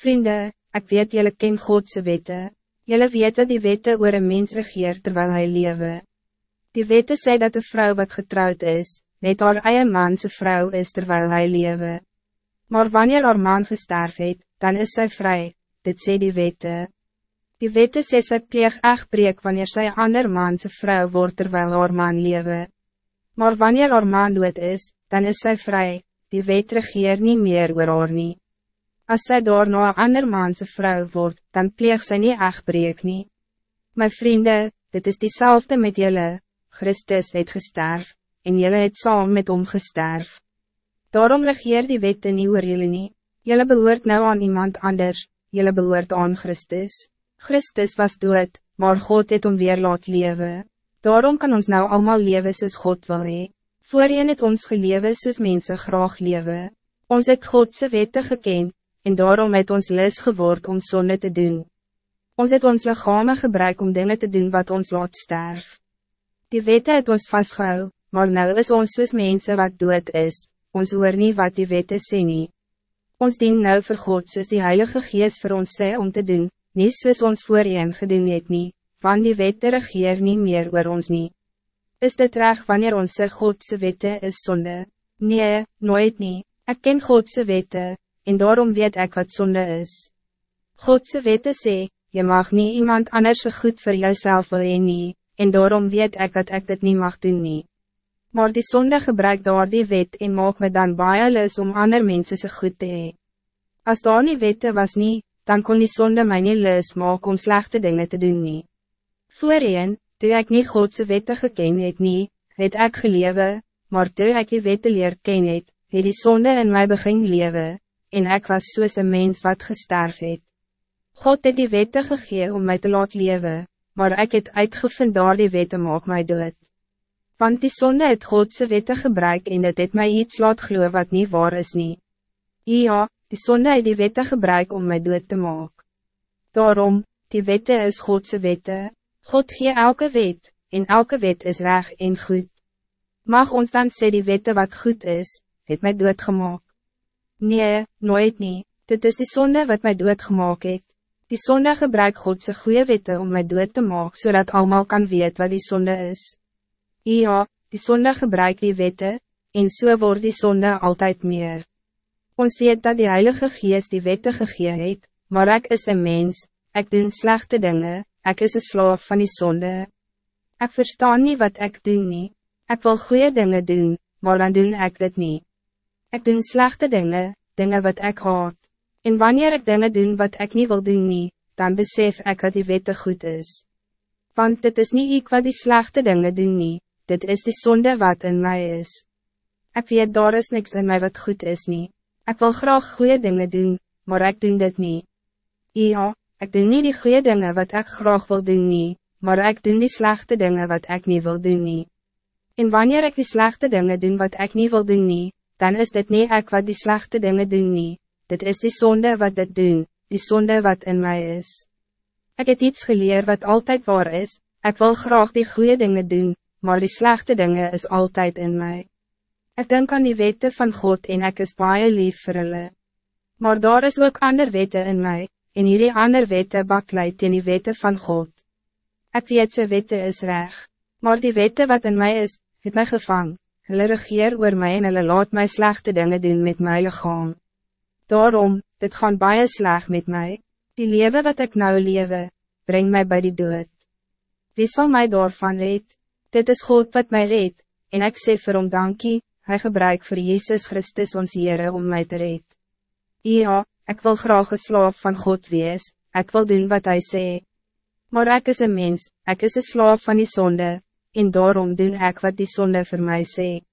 Vrienden, ik weet jullie ken Godse wette. Jullie weten die wette oor een mens regeer terwijl hij lewe. Die wette sê dat de vrouw wat getrouwd is, net haar eie manse vrouw is terwijl hij lewe. Maar wanneer haar man gesterf het, dan is zij vrij, dit sê die wette. Die wette sê sy pleeg echtbreek wanneer sy ander manse vrouw wordt terwijl haar man lewe. Maar wanneer haar man dood is, dan is zij vrij, die wet regeer niet meer oor haar nie. As sy daar na een ander manse vrouw wordt, dan pleeg sy nie echtbreek nie. My vrienden, dit is diezelfde met jullie. Christus het gesterf, en jullie het saam met hom gesterf. Daarom regeer die wette nie oor jullie nie. Jullie behoort nou aan iemand anders, jullie behoort aan Christus. Christus was dood, maar God het om weer laat leven. Daarom kan ons nou allemaal leven soos God wil hee. Voorheen het ons gelewe soos mense graag leven. Ons het Godse wette gekend, en daarom het ons les geword om zonde te doen. Ons het ons lichame gebruik om dingen te doen wat ons laat sterf. Die wette het ons vastgehou, maar nou is ons soos mense wat dood is, ons hoor nie wat die wette sê nie. Ons dien nou vir God soos die Heilige Geest voor ons sê om te doen, nie soos ons voorheen gedoen het nie, want die wette regeer nie meer oor ons nie. Is dit reg wanneer sê Godse wette is zonde? Nee, nooit nie, ek ken Godse wette, en daarom weet ik wat zonde is. Godse wette sê, je mag niet iemand anders so goed voor jouzelf wil nie, en daarom weet ik dat ik dit niet mag doen nie. Maar die zonde gebruik daar die wet en maak me dan baie lus om ander mensen so goed te hee. As daar nie wette was nie, dan kon die zonde my nie lus maak om slechte dingen te doen nie. Voorheen, toe ek nie Godse wette geken het nie, het ek gelewe, maar toe ek die wette leer ken het, het die zonde in my begin lewe, en ik was soos een mens wat gesterf het. God het die wette gegee om mij te laat leven, maar ik het uitgevind daar die wette maak my dood. Want die sonde het Godse wette gebruik en het het my iets laat glo wat niet waar is nie. Ja, die sonde het die wette gebruik om mij dood te maak. Daarom, die wette is Godse wette. God gee elke wet, en elke wet is reg en goed. Mag ons dan sê die wette wat goed is, het my dood gemaakt. Nee, nooit niet. Dit is die zonde wat mij dood gemaakt het. Die zonde gebruik Godse goede wette om mij dood te maken, zodat allemaal kan weten wat die zonde is. Ja, die zonde gebruik die wette, en so word die zonde altijd meer. Ons weet dat die Heilige Geest die wette gegee het, maar ik is een mens, ik doe slechte dingen, ik is een slaaf van die zonde. Ik verstaan niet wat ik doe niet. Ik wil goede dingen doen, maar dan doe ik dit niet. Ik doe slechte dingen, dingen wat ik haat. En wanneer ik dingen doe wat ik niet wil doen, nie, dan besef ik dat die wette goed is. Want dit is niet ik wat die slechte dingen doen, nie, dit is die zonde wat in mij is. Ik weet daar is niks in mij wat goed is, niet. Ik wil graag goede dingen doen, maar ik doe dit niet. Ja, ik doe niet die goede dingen wat ik graag wil doen, niet, maar ik doe die slechte dingen wat ik niet wil doen, niet. En wanneer ik die slechte dingen doe wat ik niet wil doen, niet, dan is dit niet ik wat die slechte dingen doen nie, dit is die zonde wat dit doen, die zonde wat in mij is. Ik heb iets geleerd wat altijd waar is, ik wil graag die goede dingen doen, maar die slechte dingen is altijd in mij. Ik denk aan die wette van God en ik is baie lief vir hulle. Maar daar is ook ander wette in mij, en hierdie ander wette bakleid in die wette van God. Ik weet ze wette is reg, maar die wette wat in mij is, het mij gevangen. Hulle regeer oor my en hulle laat my slechte dingen doen met my lichaam. Daarom, dit gaan baie sleg met mij. Die leven wat ik nou lewe, breng mij bij die dood. Wie zal mij daarvan red? Dit is God wat mij red, en ik sê vir hom dankie, hy gebruik voor Jezus Christus ons Heere om mij te red. Ja, ik wil graag een slaaf van God wees, ik wil doen wat hij sê. Maar ik is een mens, ik is een slaaf van die zonde, en daarom doen ik wat die zonde voor mij zegt.